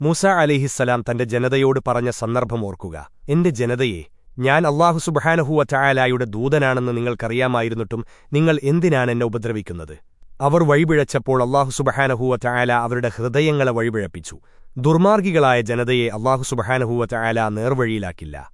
മൂസ അലിഹിസ്സലാം തന്റെ ജനതയോട് പറഞ്ഞ സന്ദർഭം ഓർക്കുക. എന്റെ ജനതയെ ഞാൻ അള്ളാഹു സുബഹാനഹുവ ചായാലായുടെ ദൂതനാണെന്ന് നിങ്ങൾക്കറിയാമായിരുന്നിട്ടും നിങ്ങൾ എന്തിനാണ് എന്നെ ഉപദ്രവിക്കുന്നത്? അവർ വഴിപിഴച്ചപ്പോൾ അള്ളാഹു സുബഹാനഹുവ ചായാല അവരുടെ ഹൃദയങ്ങളെ വഴിപിഴപ്പിച്ചു. ദുർമാർഗികളായ ജനതയെ അള്ളാഹു സുബഹാനഹുവ ചായാല നേർവഴിയിലാക്കില്ല.